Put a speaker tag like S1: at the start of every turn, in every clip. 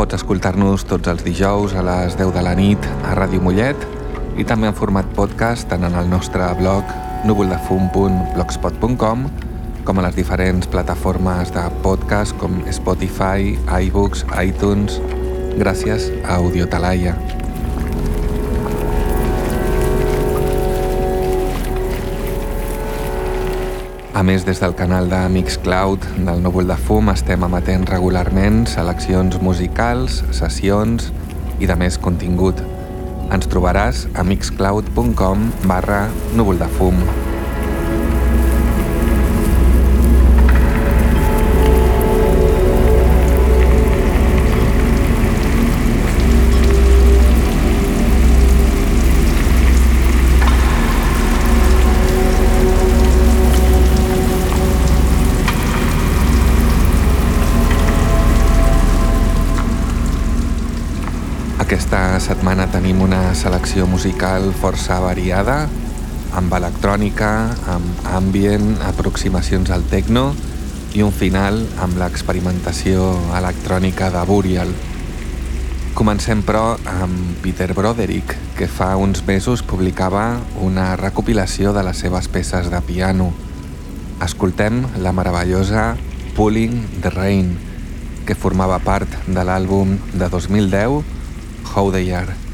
S1: Pots escoltar-nos tots els dijous a les 10 de la nit a Ràdio Mollet i també en format podcast tant en el nostre blog núvoldefum.blogspot.com com a les diferents plataformes de podcast com Spotify, iBooks, iTunes, gràcies a Audiotalaia. A més, des del canal de Mixcloud del Núvol de Fum estem emetent regularment seleccions musicals, sessions i de més contingut. Ens trobaràs a mixcloud.com barra núvol de fum. Aquesta setmana tenim una selecció musical força variada, amb electrònica, amb ambient, aproximacions al techno i un final amb l'experimentació electrònica de Burial. Comencem, però, amb Peter Broderick, que fa uns mesos publicava una recopilació de les seves peces de piano. Escoltem la meravellosa Pulling the Rain, que formava part de l'àlbum de 2010 how they are.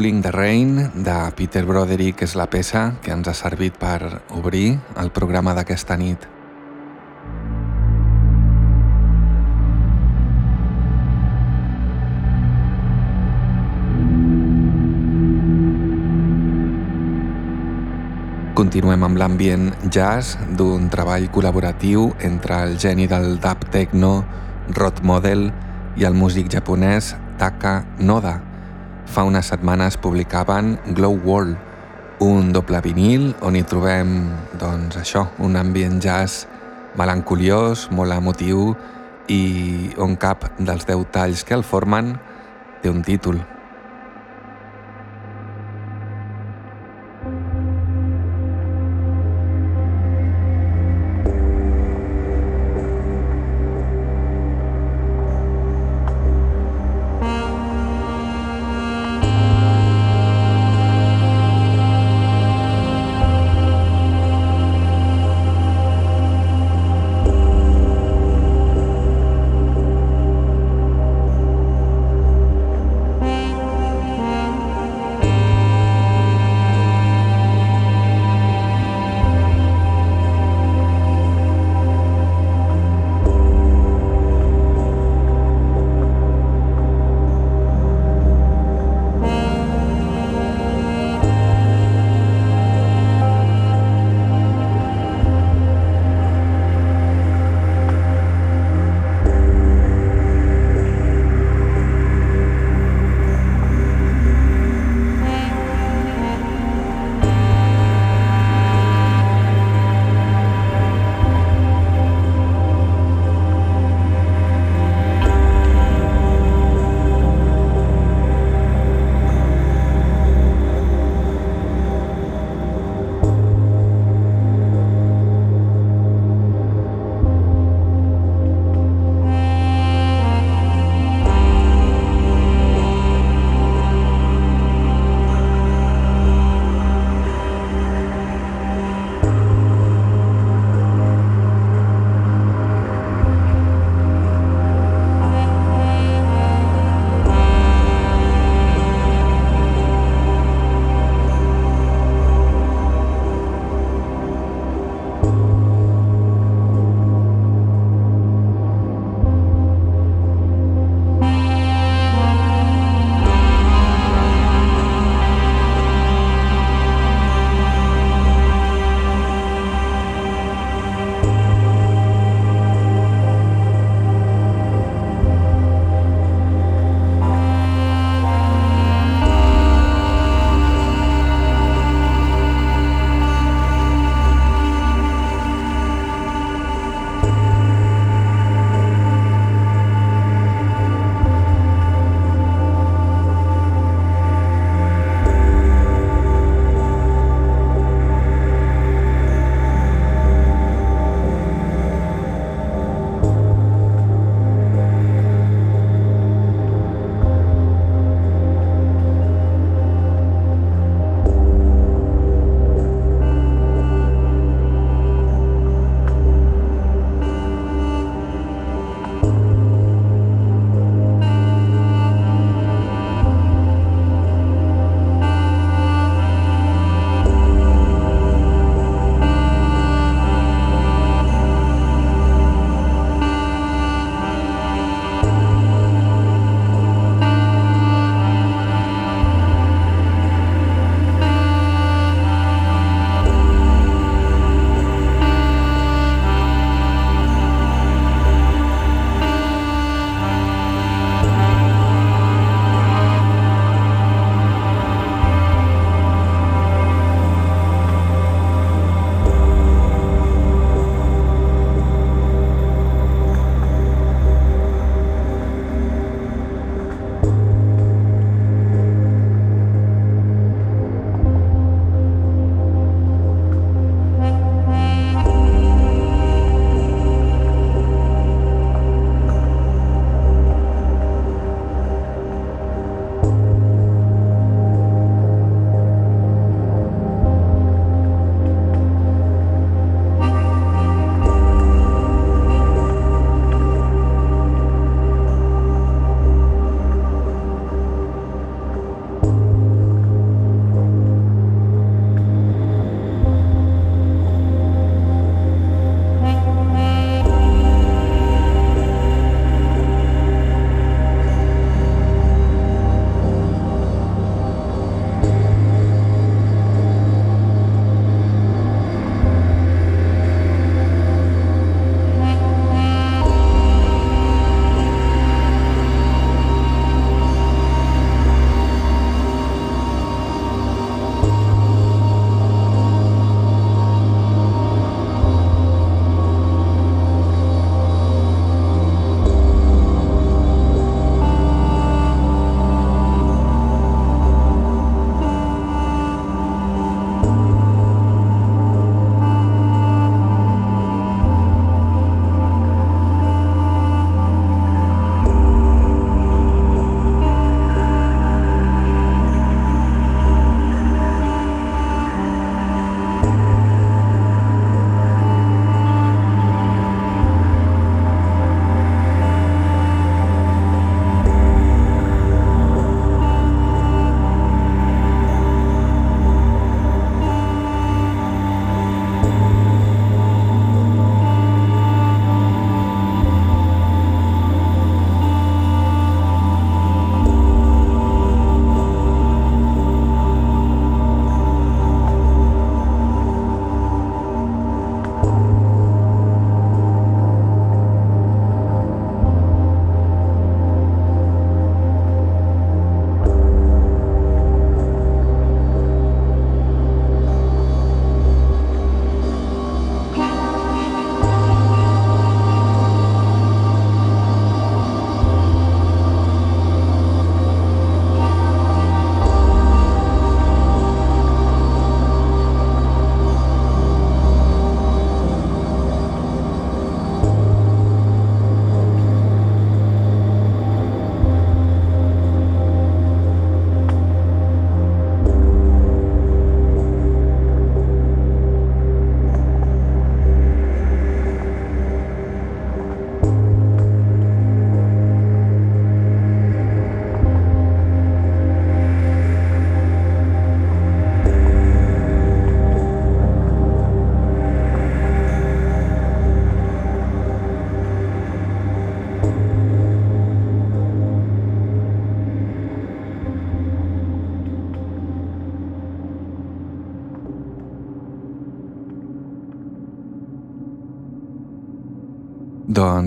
S1: Pulling the Rain de Peter Broderick és la peça que ens ha servit per obrir el programa d'aquesta nit. Continuem amb l'ambient jazz d'un treball col·laboratiu entre el geni del dub techno Rod Model i el músic japonès Taka Noda. Fa unes setmanes publicaven Glow World, un doble vinil on hi trobem, doncs això, un ambient jazz melancoliós, molt emotiu i on cap dels deu talls que el formen té un títol.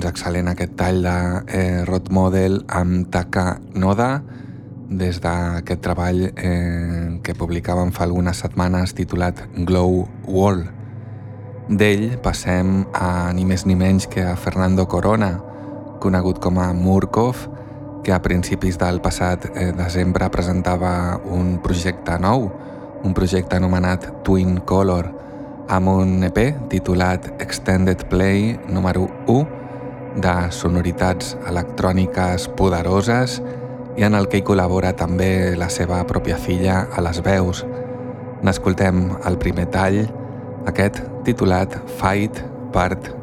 S1: Doncs excel·lent aquest tall de eh, Rod Model amb Taka Noda des d'aquest treball eh, que publicàvem fa algunes setmanes titulat Glow Wall. D'ell passem a ni més ni menys que a Fernando Corona, conegut com a Murkov, que a principis del passat eh, desembre presentava un projecte nou, un projecte anomenat Twin Color, amb un EP titulat Extended Play número 1 de sonoritats electròniques poderoses i en el que hi col·labora també la seva pròpia filla a les veus. N'escoltem el primer tall, aquest titulat Fight Part 1.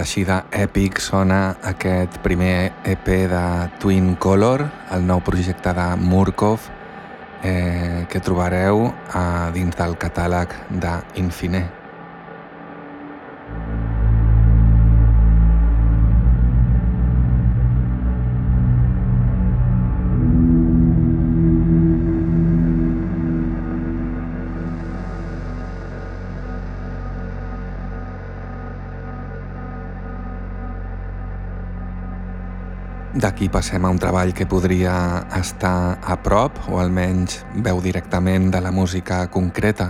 S1: Així d'èpic sona aquest primer EP de Twin Color, el nou projecte de Murkov, eh, que trobareu a dins del catàleg d'Infine. D'aquí passem a un treball que podria estar a prop o almenys veu directament de la música concreta.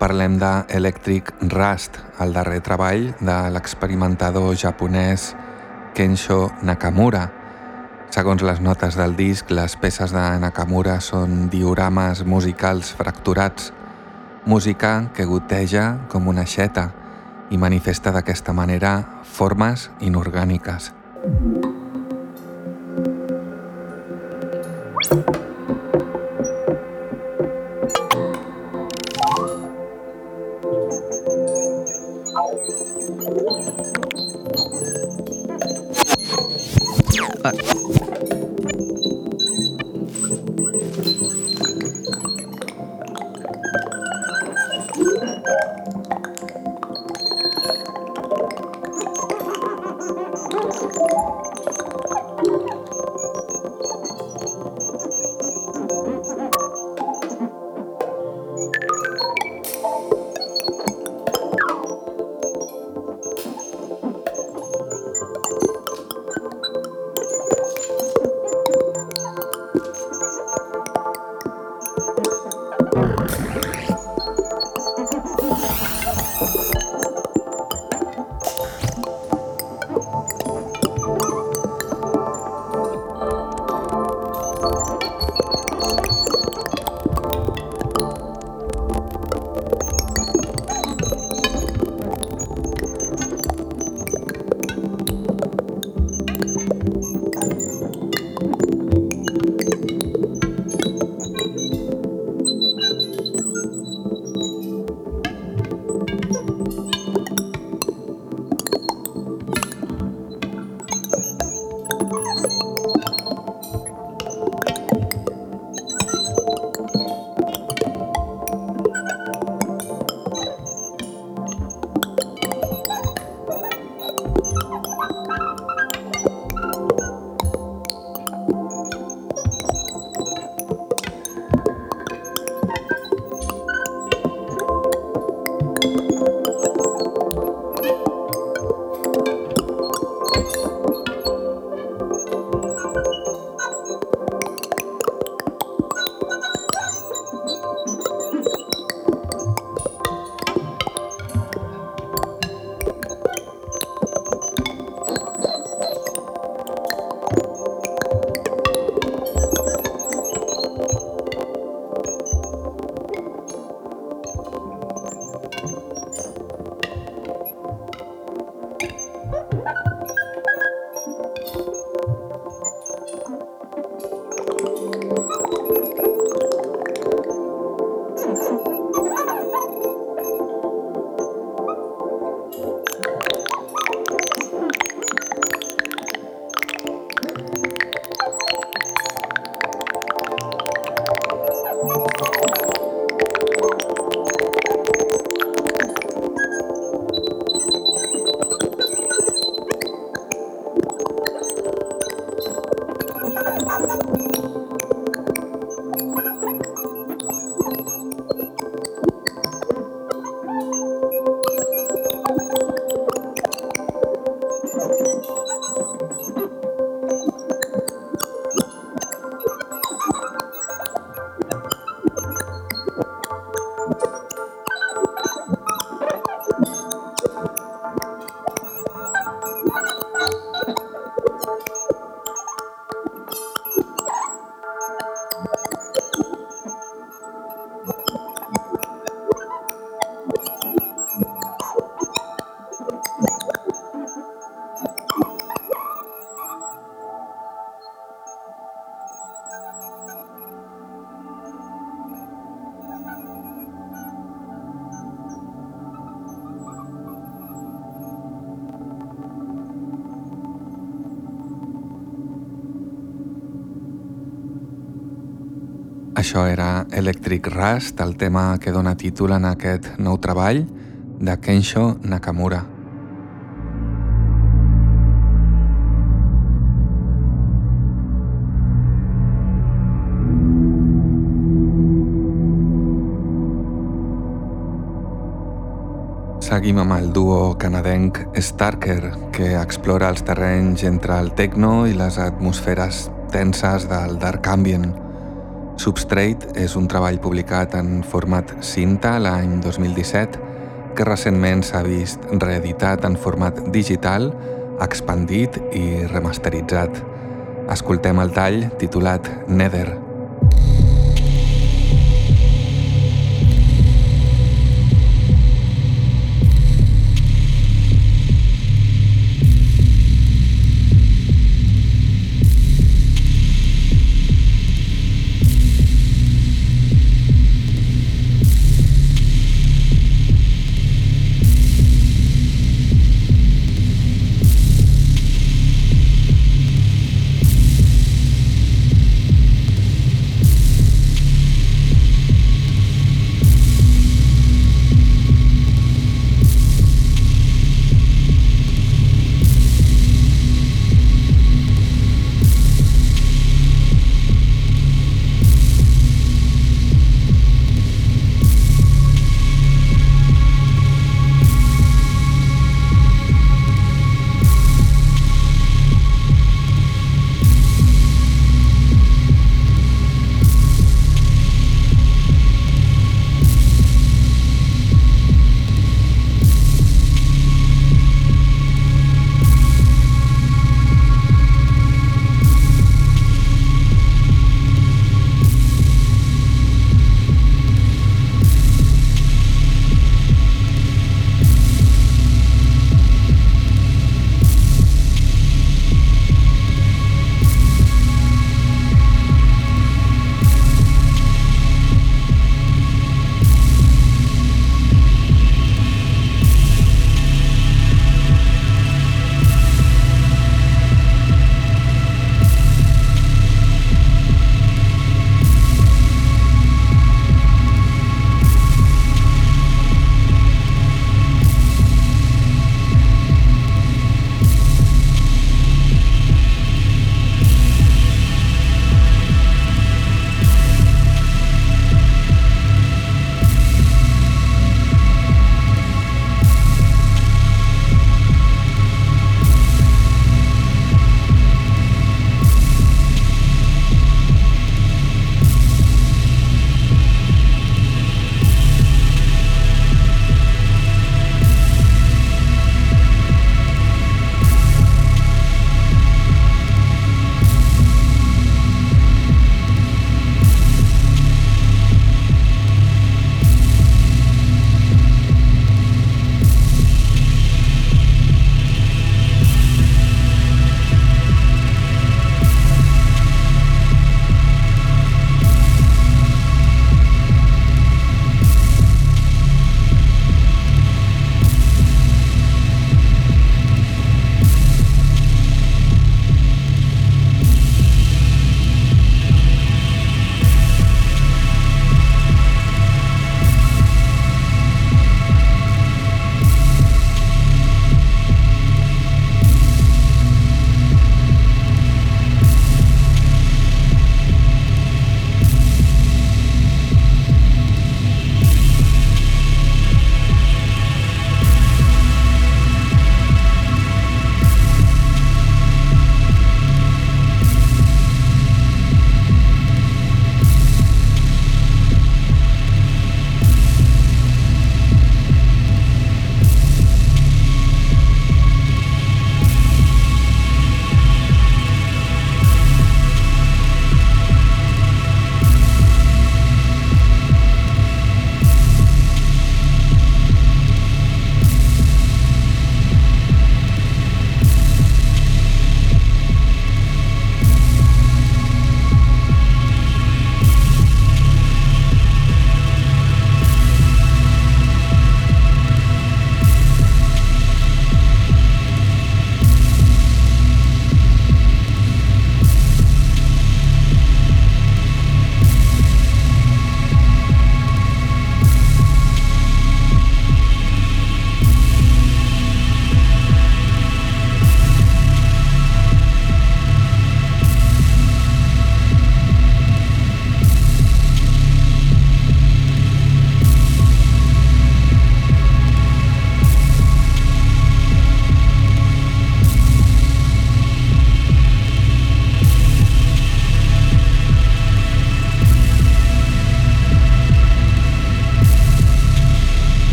S1: Parlem de Electric Rust, el darrer treball de l'experimentador japonès Kensho Nakamura. Segons les notes del disc, les peces de Nakamura són diorames musicals fracturats, música que goteja com una xeta i manifesta d'aquesta manera formes inorgàniques. Bye. Això era Electric Rust, el tema que dona títol en aquest nou treball de Kensho Nakamura. Seguim amb el duo canadenc Starker, que explora els terrenys entre el techno i les atmosferes tenses del dark ambient. Substrate és un treball publicat en format cinta l'any 2017 que recentment s'ha vist reeditat en format digital, expandit i remasteritzat. Escoltem el tall titulat Nether.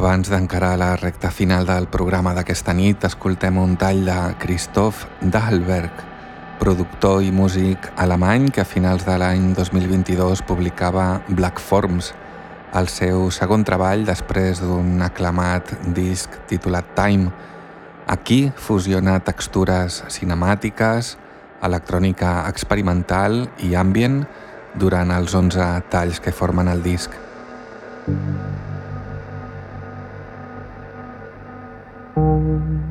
S1: Abans d'encarar la recta final del programa d'aquesta nit, escoltem un tall de Christoph Dahlberg, productor i músic alemany que a finals de l'any 2022 publicava Black Forms, el seu segon treball després d'un aclamat disc titulat Time. Aquí fusiona textures cinemàtiques, electrònica experimental i ambient durant els 11 talls que formen el disc. I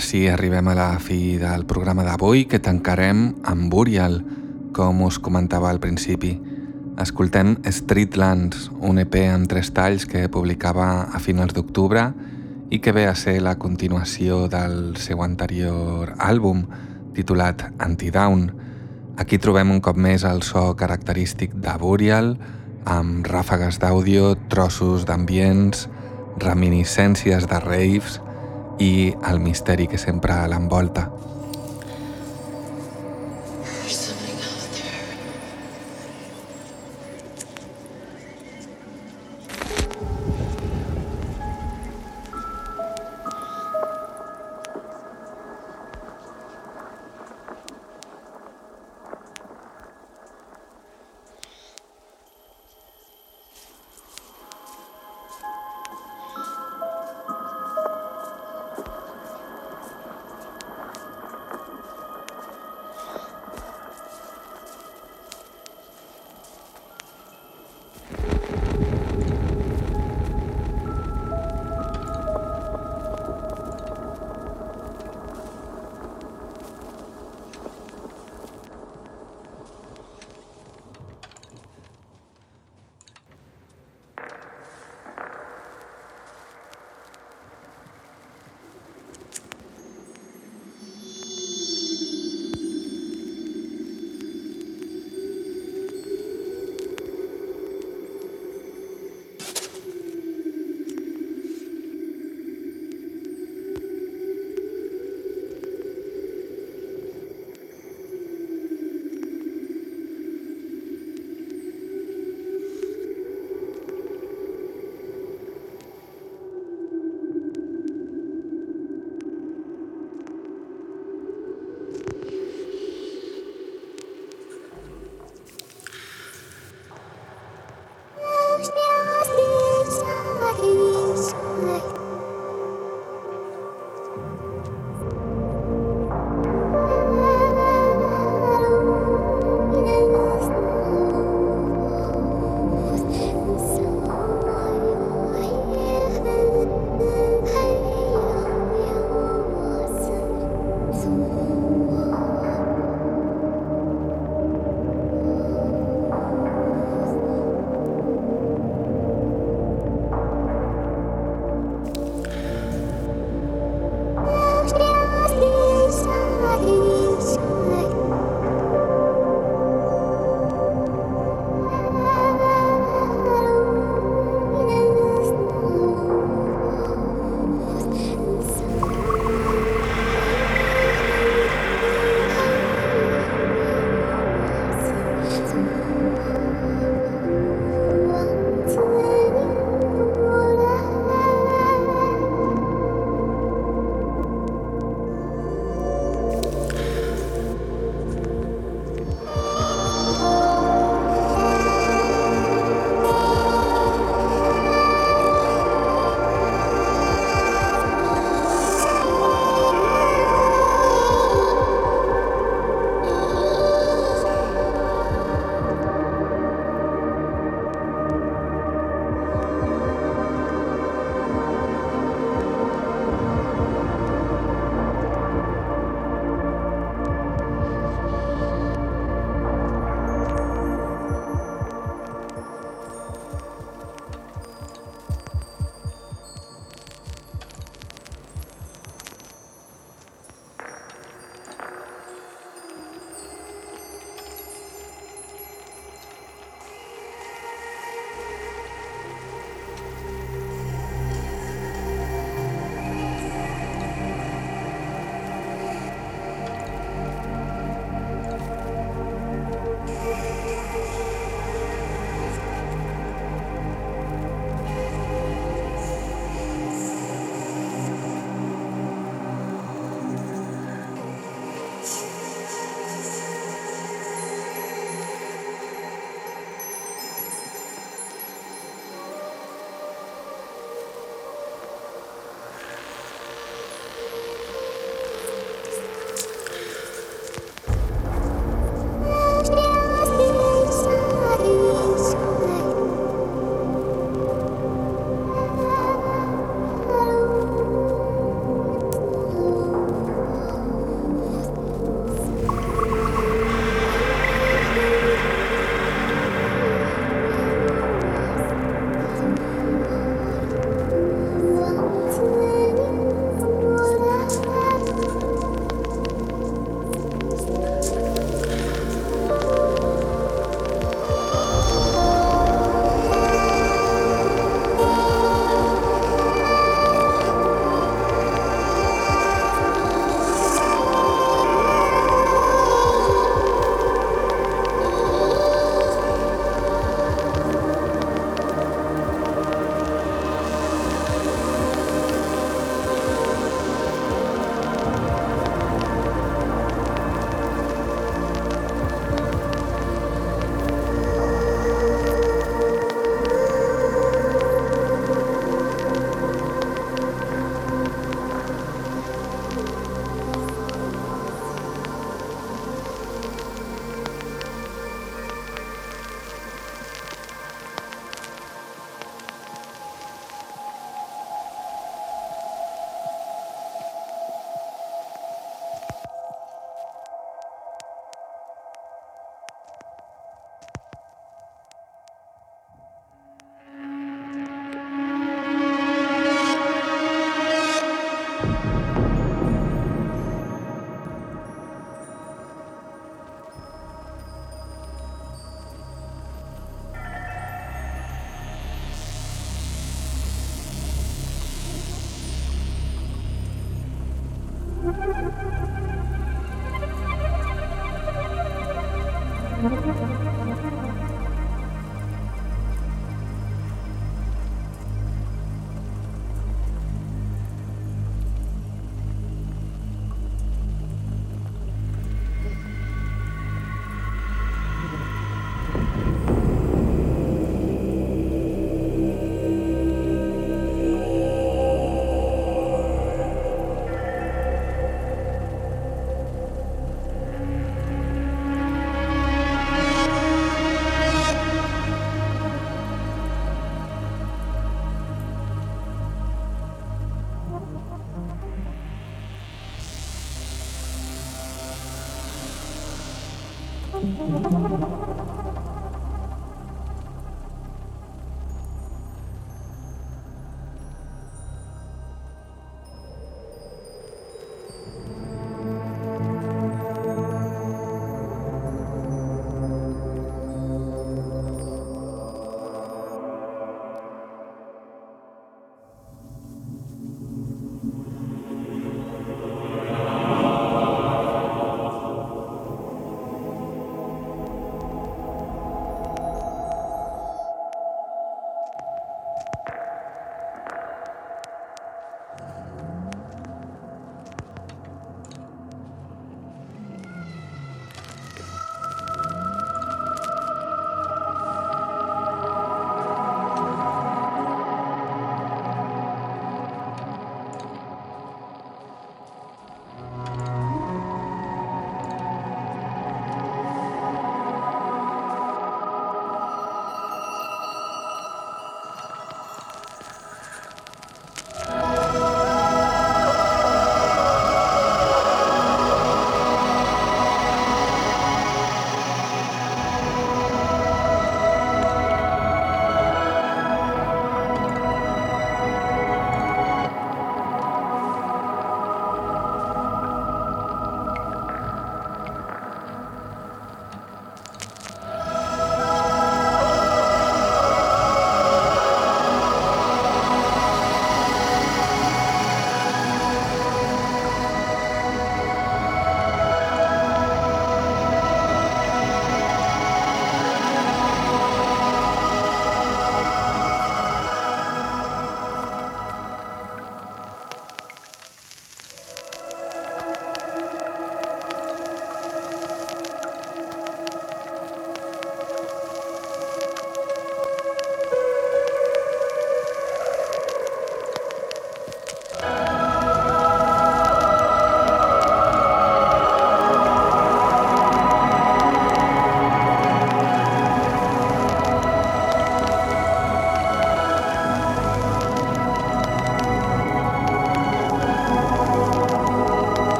S1: sí, arribem a la fi del programa d'avui, que tancarem amb Burial, com us comentava al principi. Escoltem Streetlands, un EP amb tres talls que publicava a finals d'octubre i que ve a ser la continuació del seu anterior àlbum, titulat Antidown. Aquí trobem un cop més el so característic de Burial, amb ràfegues d'àudio, trossos d'ambients, reminiscències de raves i el misteri que sempre l'envolta.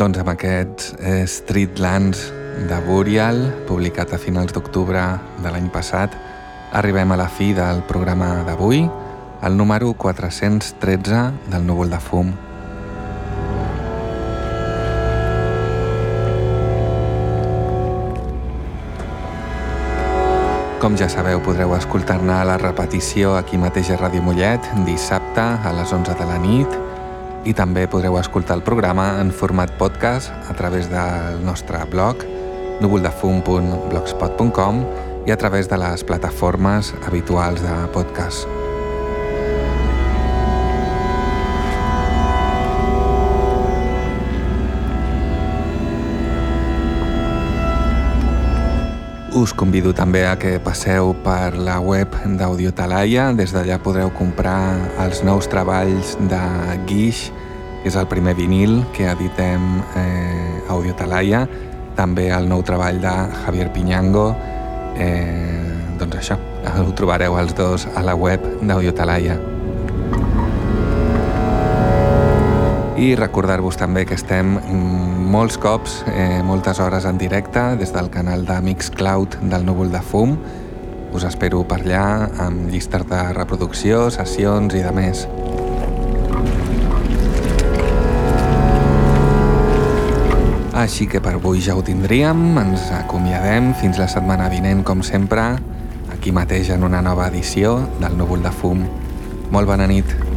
S1: Doncs amb aquests eh, Streetlands de Burial, publicat a finals d'octubre de l'any passat, arribem a la fi del programa d'avui, el número 413 del núvol de fum. Com ja sabeu, podreu escoltar-ne la repetició aquí mateix a Ràdio Mollet dissabte a les 11 de la nit i també podreu escoltar el programa en format podcast a través del nostre blog núvoldefum.blogspot.com i a través de les plataformes habituals de podcast. Us convido també a que passeu per la web d'Audio Talaia. Des d'allà podreu comprar els nous treballs de Guix, que és el primer vinil que editem eh, Audio Talaia. També el nou treball de Javier Piñango. Eh, doncs això, ho trobareu els dos a la web d'Audio i recordar-vos també que estem molts cops, eh, moltes hores en directe des del canal de Mixcloud del Núvol de Fum. Us espero per allà amb llistes de reproducció, sessions i de més. Així que per avui ja ho tindríem, ens acomiadem fins la setmana vinent com sempre, aquí mateix en una nova edició del Núvol de Fum. Molt bona nit.